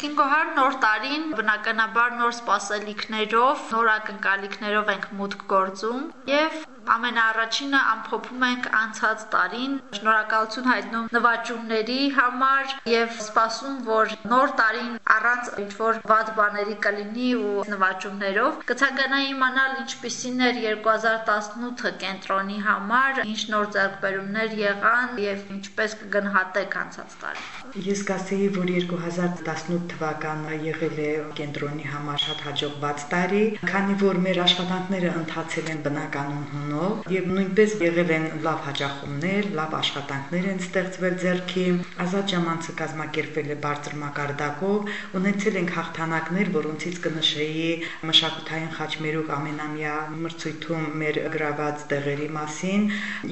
Տիկին Գոհար նոր տարին բնականաբար նոր սպասելիքներով, նոր ակնկալիքներով ենք մուտք գործում եւ ամենաառաջինը ամփոփում ենք անցած տարին, շնորհակալություն հայտնում նվաճումների համար եւ սպասում, որ նոր տարին առանց ինչ-որ վատ բաների կլինի ու նվաճումներով կցանկանայի իմանալ ինչպիսին էր 2018-ը կենտրոնի համար, ինչ նոր ձեռքբերումներ եղան եւ ինչպես կգնահատեք անցած տարին։ Ես կասեի, որ 2018 թվականը եղել է կենտրոնի համար շատ հաջողված տարի, քանի որ մեր աշխատանքները ընթացել են բնականon հունով եւ նույնպես եղել են լավ հաջախումներ, լավ աշխատանքներ են ստեղծվել ձեռքի, ազատ ժամանցը կազմակերպվել է բարձր մակարդակով, ունեցել ենք հաղթանակներ, որոնցից կնշեի մշակութային խաչմերուկ ամենամյա մրցույթում մեր գրաված տեղերի մասին,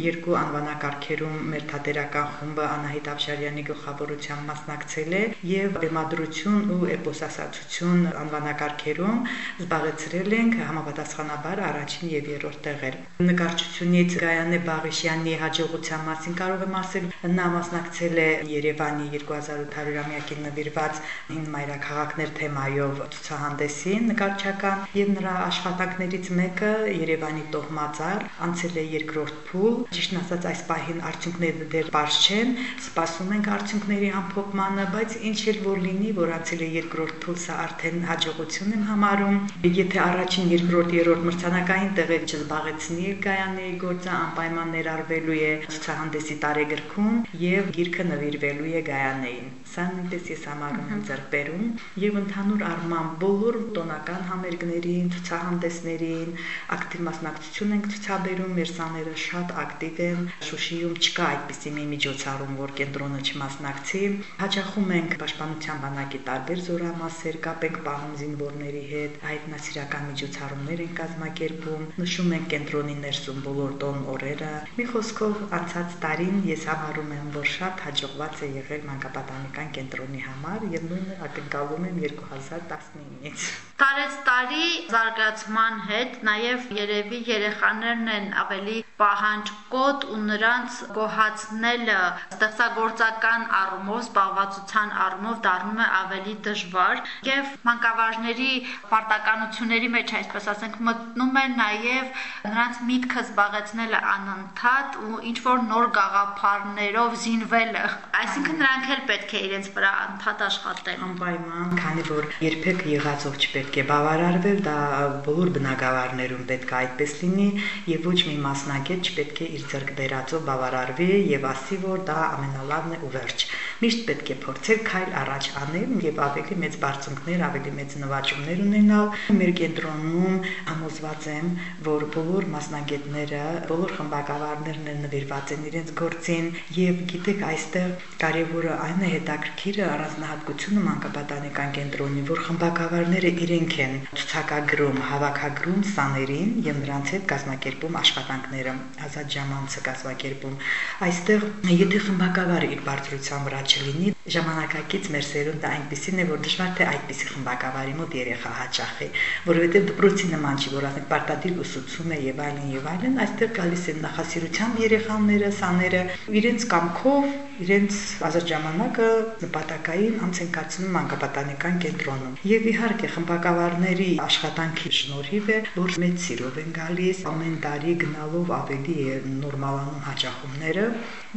երկու անվանակարգերում մեր թատերական խումբը Անահիտ Ավշարյանի գլխավորությամբ մասնակցել է եւ բեմադրություն ու էպոսասացություն անվանակարգերում զբաղեցրել ենք համապատասխանաբար առաջին եւ երրորդ տեղեր նկարչությունից Գայանե Բաղիշյանի հաջողության մասին կարող եմ ասել, նա մասնակցել է Երևանի 2800-ամյակին նվիրված հին մայրաքաղաքներ թեմայով ցուցահանդեսին նկարչական եւ նրա աշխատանքներից մեկը Երևանի տոհմածար անցել է երկրորդ փուլ, ճիշտ ասած այս պահին արդյունքները դեռ բարձ չեն, սպասում ենք արդյունքների ամփոփմանը, բայց ինչ էլ որ լինի, որ անցել է երկրորդ փուլ, սա արդեն հաջողություն եմ համարում։ Եթե առաջին, երկրորդ, երրորդ մրցանակային տեղեր չզբաղեցնի Գայանեի գործը անպայման ներառվելու է ցուցահանդեսի տարեգրքում եւ գիրքը նվիրվելու է Գայանեին։ Սա նույնպես ես համարում եմ ձեռբերում եւ ընդհանուր առմամբ բոլոր տոնական համերգներին, ցուցահանդեսներին ակտիվ մասնակցություն ենք ցուցաբերում, մեր սաները շատ ակտիվ են։ Շուշիում չկա այդպիսի մի միջոցառում, որ կենտրոնը չմասնակցի։ Հաճախում ենք պաշտպանության բանակի տարբեր զորամասեր, կապ ենք պահում զինվորների հետ, հայտնասիրական միջոցառումներ են կազմակերպում, նշում ենք կենտրոնի ներսում բոլոր տոն օրերը։ Մի խոսքով անցած տարին ես համարում եմ, որ շատ հաջողված է եղել մանկապատանեկան կենտրոնի համար եւ նույնը ակնկալում եմ 2019-ից։ Տարեց տարի զարգացման հետ նաև երևի երեխաներն են ավելի պահանջկոտ ու նրանց գոհացնելը ստեղծագործական առումով, զբաղվածության առումով դառնում է ավելի դժվար եւ մանկավարժների պարտականությունների մեջ, այսպես ասենք, մտնում է նաև նրանց միտքը զբաղեցնելը անընդհատ ու ինչ որ նոր գաղափարներով զինվելը այսինքն նրանք էլ պետք է իրենց վրա անդադ աշխատեն անպայման քանի որ երբեք եղածով չպետք է բավարարվել դա բոլոր բնակավարներում պետք է այդպես լինի եւ ոչ մի մասնակից չպետք է իր ձեռք բերածով բավարարվի եւ ասի որ դա ամենալավն է ու վերջ միշտ պետք է փորձել քայլ առաջ անել եւ ավելի մեծ բարձունքներ, ավելի մեծ նվաճումներ ունենալ։ Մեր կենտրոնում համոզված եմ, որ բոլոր մասնագետները, բոլոր խմբակավարներն են նվիրված են իրենց գործին եւ գիտեք այստեղ կարևորը այն է հետաքրքիրը առանձնահատկությունը մանկապատանեկան կենտրոնի, որ խմբակավարները իրենք են ցուցակագրում, հավաքագրում սաներին եւ նրանց հետ կազմակերպում աշխատանքները, ազատ ժամանցը կազմակերպում։ Այստեղ եթե խմբակավարը իր բարձրության վրա չլինի, ժամանակակից մեր սերունդը այնպեսին է, որ դժվար թե այդպիսի խմբակավարի մոտ երեխա հաճախի, որովհետև դպրոցի նման չի, որ ասենք պարտադիր ուսուցում է եւ այլն եւ այլն, այստեղ գալիս են նախասիրությամբ երեխաները, սաները, իրենց կամքով, իրենց ազատ ժամանակը նպատակային անց են կացնում մանկապատանեկան կենտրոնում։ Եվ իհարկե խմբակավարների աշխատանքի շնորհիվ է, որ մեծ սիրով են գալիս, ամեն տարի գնալով ավելի նորմալանում հաճախումները,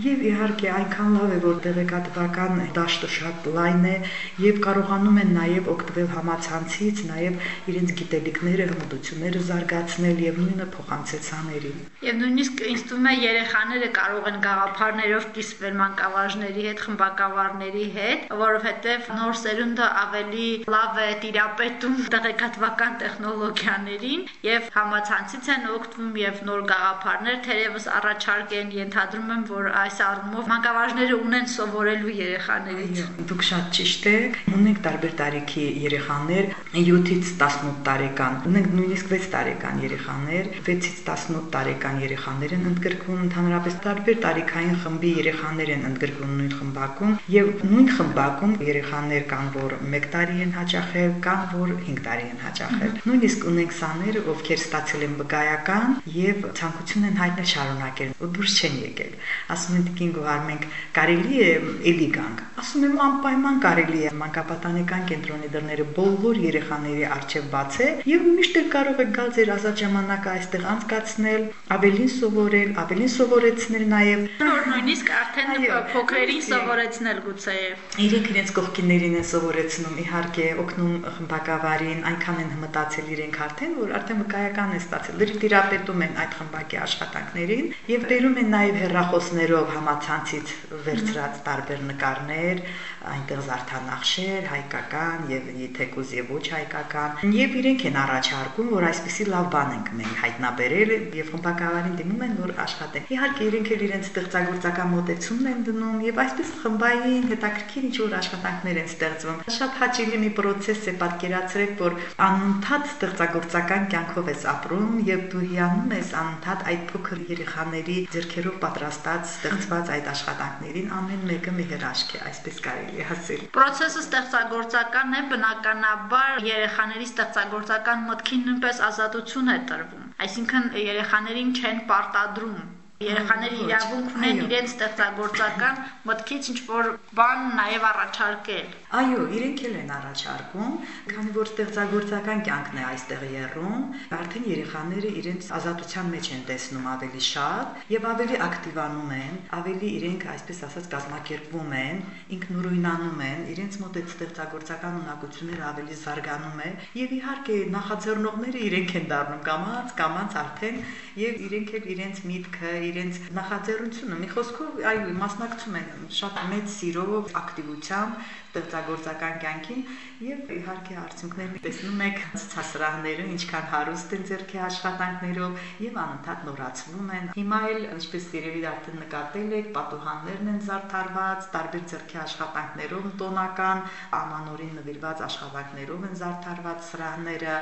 եւ իհարկե այնքան լավ է, որ տեղեկատվական դաշտը շատ լայն է եւ կարողանում են նաեւ օգտվել համացանցից, նաեւ իրենց գիտելիքները, հմտությունները զարգացնել եւ նույնը փոխանցել ցաներին։ Եվ նույնիսկ ինձ թվում է երեխաները կարող են գաղափարներով կիսվել մանկավարժների հետ, խմբակավարների հետ, որովհետեւ նոր սերունդը ավելի լավ է տիրապետում տեղեկատվական տեխնոլոգիաներին եւ համացանցից են օգտվում եւ նոր գաղափարներ թերևս առաջարկ են ենթադրում եմ, որ այս առումով մանկավարժները ունեն սովորելու երեխաներից։ Դուք շատ ճիշտ եք։ Ունենք տարբեր տարիքի երեխաներ, 7-ից 18 տարեկան, ունենք նույնիսկ 6 տարեկան երեխաներ, 6-ից 18 տարեկան երեխաներ են ընդգրկվում, ընդհանրապես տարբեր տարիքային խմբի երեխաներ են ընդգրկվում նույն խմբակում եւ նույն խմբակում երեխաներ կան, որ 1 տարի են հաճախել, կան, որ 5 տարի են հաճախել։ Նույնիսկ ունենք սաներ, ովքեր ստացել են բգայական եւ ցանկություն են հայտնել շարունակել ու դուրս չեն եկել։ Ասում են դինգո արմենք կարելի է էլի գանք։ Ասում եմ անպայման կարելի է մանկապատանեկան կենտրոնի դռները բոլոր երեխաների առջև բացել եւ միշտ էլ կարող եք գալ ձեր ազատ ժամանակը այստեղ անցկացնել, ավելին սովորել, ավելին սովորեցնել նաեւ նոր նույնիսկ արդեն փոքրերին սովորեցնել գուցեև։ Իրենք իրենց կողքիներին են սովորեցնում, իհարկե, օգնում խմբակավարին, այնքան են հմտացել իրենք արդեն, որ արդեն վկայական է ստացել։ Լրիվ դիրապետում են այդ խմբակի աշխատանքներին եւ բերում են նաեւ հերրախոսներով համացանցից վերցրած տարբեր նկարներ, այնտեղ զարդանախշեր, հայկական եւ թեկուզ եւ ոչ հայկական, եւ իրենք են առաջարկում, որ այսպիսի լավ բան ենք մենք հայտնաբերել եւ խմբակավարին դիմում են, որ աշխատեն։ Իհարկե իրենք էլ իրենց ստեղծագործական մոտեցումն են դնում եւ այսպես խմբային հետաքրքիր ինչ որ աշխատանքներ են ստեղծվում։ Շատ հաճելի մի process է պատկերացրեք, որ անընդհատ ստեղծագործական կյանքով ես ապրում եւ դու հիանում ես անընդհատ այդ փոքր երեխաների ձեռքերով պատրաստած ստեղծված այդ աշխատանքներին ամեն մեկը մի հրաշք է, այսպես կարելի է հասել։ Պրոցեսը ստեղծագործական է, բնականաբար երեխաների ստեղծագործական մտքին նույնպես ազատություն է տրվում։ Այսինքն երեխաներին չեն պարտադրում Երեխաները իրավունք ունեն իրենց ստեղծագործական մտքից ինչ որ բան նաև առաջարկել։ Այո, իրենք էլ են առաջարկում, քանի որ ստեղծագործական կյանքն է այստեղ եռում, արդեն երեխաները իրենց ազատության մեջ են տեսնում ավելի շատ եւ ավելի ակտիվանում են, ավելի իրենք այսպես ասած կազմակերպվում են, ինքնուրույնանում են, իրենց մոտ այդ ստեղծագործական ունակությունները ավելի զարգանում է եւ իհարկե նախաձեռնողները իրենք են դառնում կամած, կամած արդեն եւ իրենք էլ իրենց միտքը, իրենց նախաձեռնությունը մի խոսքով այո մասնակցում են շատ մեծ սիրով, ակտիվությամբ ստեղծագործական կյանքին եւ իհարկե արդյունքներն տեսնում եք ցածրահներում ինչքան հարուստ են ձերքի աշխատանքներով եւ անընդհատ նորացվում են։ Հիմա էլ ինչպես երևի արդեն նկատել եք, պատուհաններն են զարդարված, տարբեր ձերքի աշխատանքներով տոնական, ամանորին նվիրված աշխատանքներով են զարդարված սրահները,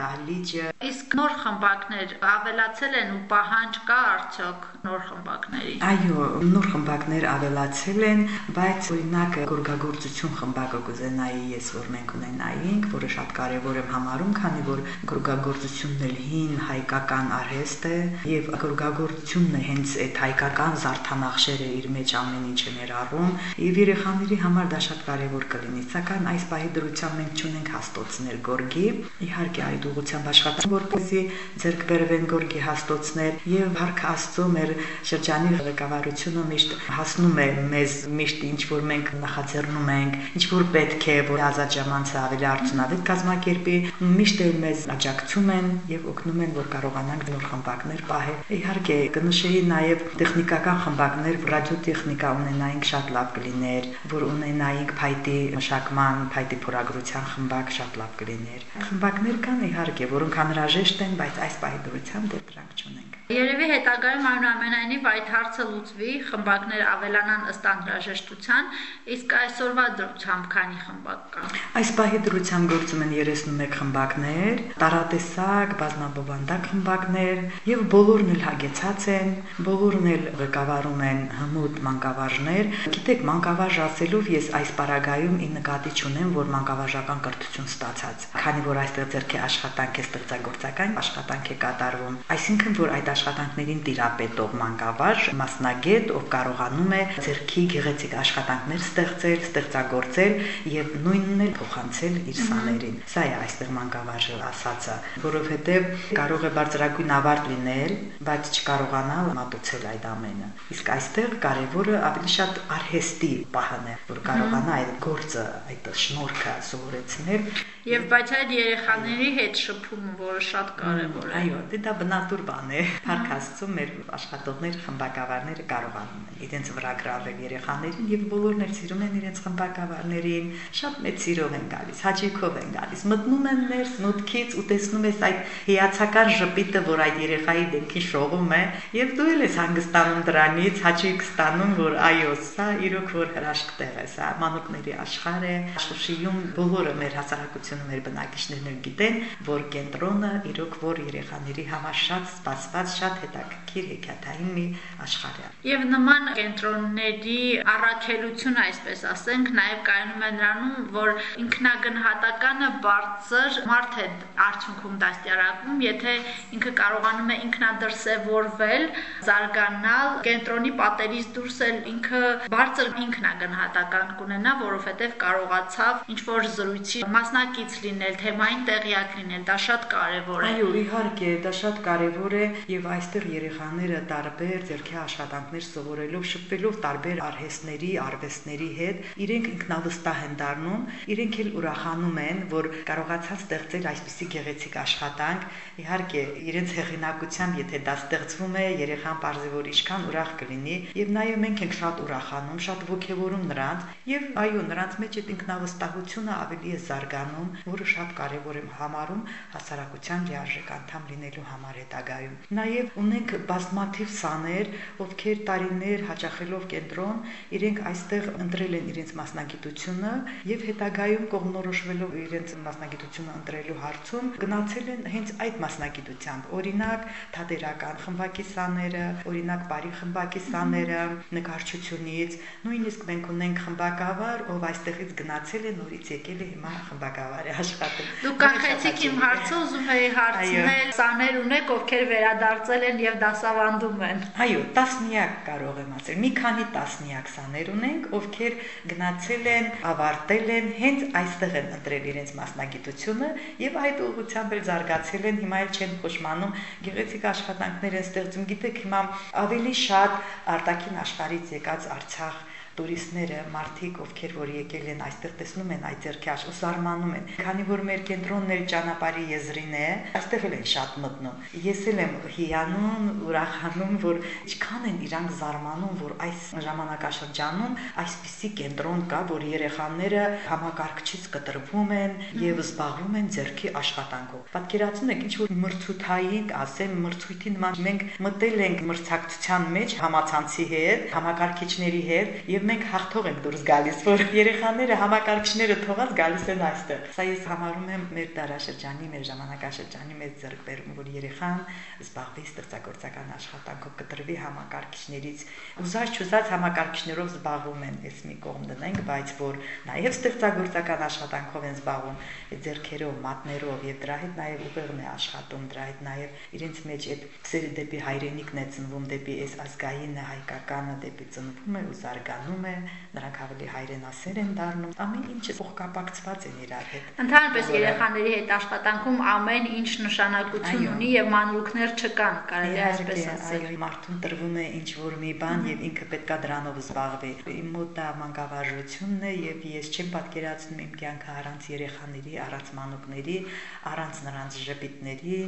դահլիճը։ Իսկ նոր խմբակներ ավելացել են ու պահանջ կա արդյոք նոր խմբակների։ Այո, նոր խմբակներ ավելացել են, բայց օրինակ գորգագործություն խմբակը կուզենայի ես, որ մենք ունենայինք, որը շատ կարևոր եմ համարում, քանի որ գորգագործությունն էլ հին հայկական արհեստ է եւ գորգագործությունն է հենց այդ հայկական զարդանախշերը իր մեջ ամեն ինչ ներառում եւ երեխաների համար դա շատ կարևոր կլինի։ Սակայն այս պահի դրությամբ մենք չունենք հաստոցներ գորգի։ Իհարկե այդ ուղղությամբ աշխատանք որպեսզի ձեռք բերվեն գորգի հաստոցներ եւ հարկ Աստծո մեր շրջանի ղեկավարությունը միշտ հասնում է մեզ միշտ ինչ որ մենք նախաձեռնում ենք ինչ որ պետք է, որ ազատ ժամանցը ավելի արդյունավետ կազմակերպի, միշտ էլ մեզ աջակցում են եւ օգնում են, որ կարողանանք նոր խմբակներ պահել։ Իհարկե, կնշեի նաեւ տեխնիկական խմբակներ, ռադիոտեխնիկա ունենայինք շատ լավ կլիներ, որ ունենայինք փայտի մշակման, փայտի փորագրության խմբակ շատ լավ կլիներ։ Խմբակներ կան իհարկե, որոնք անհրաժեշտ են, բայց այս պահի դրությամբ դեռ դրանք չունենք։ Երևի հետագայում այնուամենայնիվ այդ հարցը լուծվի, խմբակներ ավելանան ըստ անհրաժեշտության, իսկ այսօրվա դրությամբ քանի խմբակ կա։ Այս պահի դրությամբ գործում են 31 խմբակներ, տարատեսակ, բազմաբովանդակ խմբակներ եւ բոլորն էլ հագեցած են, բոլորն էլ ղեկավարում են հմուտ մանկավարժներ։ Գիտեք, մանկավարժ ասելով ես այս պարագայում ի նկատի չունեմ, որ մանկավարժական կրթություն ստացած, քանի որ այստեղ ձերքի աշխատանք է ստեղծագործական աշխատանք է կատարվում։ Այսինքն որ այդ աշխատանքներին տիրապետող մանկավարժ մասնագետ, ով կարողանում է ձերքի գեղեցիկ աշխատանքներ ստեղծել, ստեղծագործել եւ նույնն էլ փոխանցել իր սաներին։ Սա է այստեղ մանկավարժը ասածը, որովհետեւ կարող է բարձրագույն ավարտ լինել, բայց չկարողանալ մատուցել այդ ամենը։ Իսկ այստեղ կարևորը ավելի շատ արհեստի պահն է, որ կարողանա այդ գործը, այդ շնորհքը սովորեցնել Եվ բայց այդ երեխաների հետ շփումը, որը շատ կարևոր է։ Այո, դե դա բնատուր բան է։ Փառք Աստծո, մեր աշխատողները, խմբակավարները կարողանում են իրենց վրա գրավել երեխաներին եւ բոլորն էլ սիրում են իրենց խմբակավարներին, շատ մեծ սիրով են գալիս, հաճույքով են գալիս։ Մտնում են ներս մուտքից ու տեսնում ես այդ հիացական ժպիտը, որ այդ երեխայի դեմքին շողում է, եւ դու էլ ես հանգստանում դրանից, հաճույք ստանում, որ այո, սա իրոք որ հրաշք տեղ է, սա մանուկների աշխարհ է, Շուշիում բոլորը մեր հասարակությունը մեր բնակիչներն էլ գիտեն, որ կենտրոնը իրոք որ երեխաների համար շատ սպասված, շատ հետաքրքիր հեքիաթային մի աշխարհ է։ Եվ նման կենտրոնների առաքելությունը, այսպես ասենք, նաև կայանում է նրանում, որ ինքնագնահատականը բարձր մարդ է արդյունքում դաստիարակում, եթե ինքը կարողանում է ինքնադրսևորվել, զարգանալ, կենտրոնի պատերից դուրս էլ ինքը բարձր ինքնագնահատական կունենա, որովհետև կարողացավ ինչ որ զրույցի մասնակից լինել, թեմային տեղյակ լինել, դա շատ կարևոր է։ Այո, իհարկե, դա շատ կարևոր է եւ այստեղ երեխաները տարբեր ձերքի աշխատանքներ սովորելով, շփվելով տարբեր արհեստների, արվեստների հետ, իրենք ինքնավստահ են դառնում, իրենք էլ ուրախանում են, որ կարողացած ստեղծել այսպիսի գեղեցիկ աշխատանք։ Իհարկե, իրենց հեղինակությամբ, եթե դա ստեղծվում է, երեխան բարձր որ ինչքան ուրախ կլինի եւ նաեւ մենք ենք շատ ուրախանում, շատ ողջևորում նրանց եւ այո, նրանց մեջ այդ ինքնավստահությունը ավելի է զարգանում, որը շատ կարեւոր է համարում հասարակության լիարժեք անդամ լինելու համար հետագայում։ Նաեւ ունենք բազմաթիվ սաներ, ովքեր տարիներ հաճախելով կենտրոն, իրենք այստեղ ընտրել են իրենց մասնագիտությունը եւ հետագայում կողմնորոշվելով իրենց մասնագիտությունը ընտրելու հարցում գնացել են հենց այդ մասնագիտությամբ։ Օրինակ, թատերական խմբակի սաները, օրինակ, բարի խմբակի սաները, նկարչությունից, նույնիսկ մենք ունենք խմբակավար, ով այստեղից գնացել է նորից եկել է հիմա խմբակավար է աշխատում։ Դուք կանխեցիք իմ հարցը, ուզում էի հարցնել, սաներ ունեք, ովքեր վերադարձել են եւ դասավանդում են։ Այո, տասնյակ կարող եմ ասել։ Մի քանի տասնյակ սաներ ունենք, ովքեր գնացել են, ավարտել են, հենց այստեղ են ընտրել իրենց մասնագիտությունը եւ այդ ուղղությամբ էլ զարգացել են, հիմա էլ չեն փոշմանում, գեղեցիկ աշխատանքներ են ստեղծում։ Գիտեք, հիմա ավելի շատ արտաքին աշխարհից եկած Արցախ տուրիստները, մարդիկ, ովքեր որ եկել են այստեղ տեսնում են այդ ձերքի աշխ, զարմանում են։ Քանի որ մեր կենտրոնն էլ ճանապարհի եզրին է, այստեղ էլ են շատ մտնում։ Ես էլ եմ հիանում, ուրախանում, որ ինչքան են իրանք զարմանում, որ այս ժամանակաշրջանում այսպիսի կենտրոն կա, որ երեխաները համակարգչից կտրվում են եւ զբաղվում են ձերքի աշխատանքով։ Պատկերացնեք, ինչ որ մրցութային, ասեմ, մրցույթի նման մենք մտել ենք մրցակցության մեջ համացանցի հետ, համակարգիչների հետ եւ մենք հաղթող ենք դուրս գալիս, որ երեխաները համակարգիչները թողած գալիս են այստեղ։ Սա ես համարում եմ մեր դարաշրջանի, մեր ժամանակաշրջանի մեծ ձեռքբերում, որ երեխան զբաղվի ստեղծագործական աշխատանքով, կտրվի համակարգիչներից։ Ուզած չուզած համակարգիչներով զբաղվում են, ես մի կողմ դնենք, բայց որ նաեւ ստեղծագործական աշխատանքով են զբաղվում, ձեռքերով, մատներով եւ դրա հետ նաեւ ուղեղն է աշխատում, դրա հետ նաեւ իրենց մեջ այդ սերը դեպի հայրենիքն է ծնվում, դեպի այս ազգայինը, հայկականը դեպի ծնվում է ու զարգանում դառնում է, նրանք ավելի հայրենասեր են դառնում, ամեն ինչը փոխկապակցված են իրար հետ։ Ընդհանրապես երեխաների հետ աշխատանքում ամեն ինչ նշանակություն ունի եւ մանրուքներ չկան, կարելի է այսպես ասել։ Այո, մարդուն տրվում է ինչ որ մի բան եւ ինքը պետքա դրանով զբաղվի։ Իմ մոտ դա մանկավարժությունն է եւ ես չեմ պատկերացնում իմ կյանքը առանց երեխաների, առանց մանուկների, առանց նրանց ժպիտների,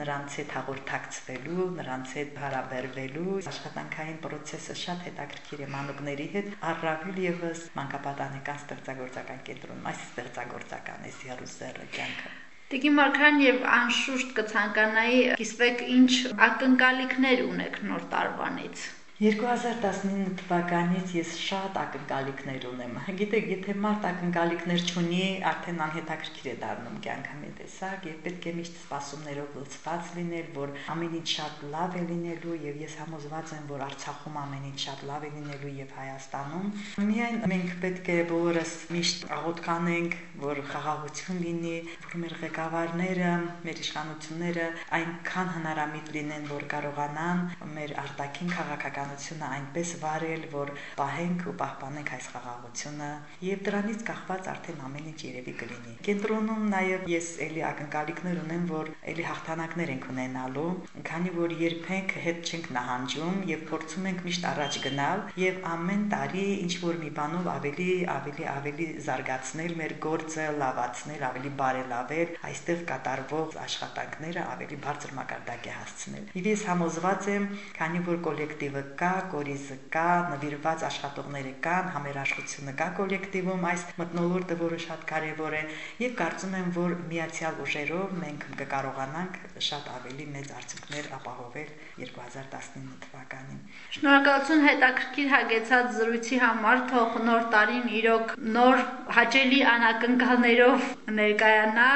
նրանց հետ հաղորդակցվելու, նրանց հետ հարաբերվելու։ Աշխատանքային process-ը շատ հետաքրքիր է մանուկների հետ առավել եւս մանկապատանեկան ստեղծագործական կենտրոնում, այս ստեղծագործական է Սիարուսերը կյանքը։ Տիկին Մարկան եւ անշուշտ կցանկանայի կիսվեք ինչ ակնկալիքներ ունեք նոր տարվանից։ 2019 թվականից ես շատ ակնկալիքներ ունեմ։ Գիտեք, եթե մարդ ակնկալիքներ չունի, արդեն անհետաքրքիր է դառնում կյանքը մի տեսակ եւ պետք է միշտ սպասումներով լցված լինել, որ ամեն ինչ շատ լավ է լինելու եւ ես համոզված եմ, որ Արցախում ամեն ինչ շատ լավ է լինելու եւ Հայաստանում։ Միայն մենք պետք է բոլորս միշտ աղոթքանենք, որ խաղաղություն լինի, որ մեր ղեկավարները, մեր իշխանությունները այնքան հնարամիտ լինեն, որ կարողանան մեր արտաքին քաղաքական իշխանությունը այնպես վարել, որ պահենք ու պահպանենք այս խաղաղությունը եւ դրանից կախված արդեն ամեն ինչ երևի կլինի։ Կենտրոնում նաեւ ես էլի ակնկալիքներ ունեմ, որ էլի հաղթանակներ ենք ունենալու, քանի որ երբեք հետ չենք նահանջում եւ փորձում ենք միշտ առաջ գնալ եւ ամեն տարի ինչ որ մի բանով ավելի ավելի ավելի զարգացնել մեր գործը, լավացնել, ավելի բարելավել, այստեղ կատարվող աշխատանքները ավելի բարձր մակարդակի հասցնել։ Եվ ես համոզված եմ, քանի որ կոլեկտիվը կա, կորիզը կա, նվիրված աշխատողները կան, համերաշխությունը կա կոլեկտիվում այս մտնոլորտը, որը շատ կարևոր է, եւ կարծում եմ, որ միացյալ ուժերով մենք կկարողանանք շատ ավելի մեծ արդյունքներ ապահովել 2019 թվականին։ Շնորհակալություն հետաքրքիր հագեցած զրույցի համար, թող նոր տարին իրոք նոր հաճելի անակնկալներով ներկայանա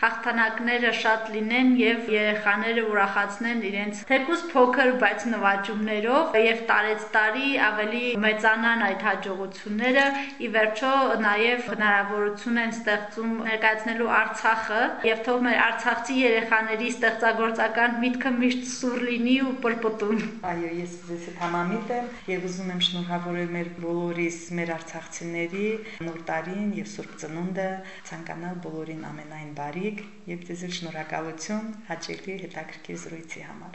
հաղթանակները շատ լինեն եւ երեխաները ուրախացնեն իրենց թեկուզ փոքր, բայց նվաճումներով եւ տարեց տարի ավելի մեծանան այդ հաջողությունները։ Ի վերջո նաեւ հնարավորություն են ստեղծում ներկայացնելու Արցախը եւ թող մեր արցախցի երեխաների ստեղծագործական միտքը միշտ սուր լինի ու պրպտուն։ Այո, ես ձեզ հետ համամիտ եմ եւ ուզում եմ շնորհավորել մեր բոլորիս, մեր արցախցիների նոր տարին եւ Սուրբ Ծնունդը ցանկանալ բոլորին ամենայն բարի եղեք եւ ձեզ շնորհակալություն հաճելի հետաքրքիր զրույցի համար։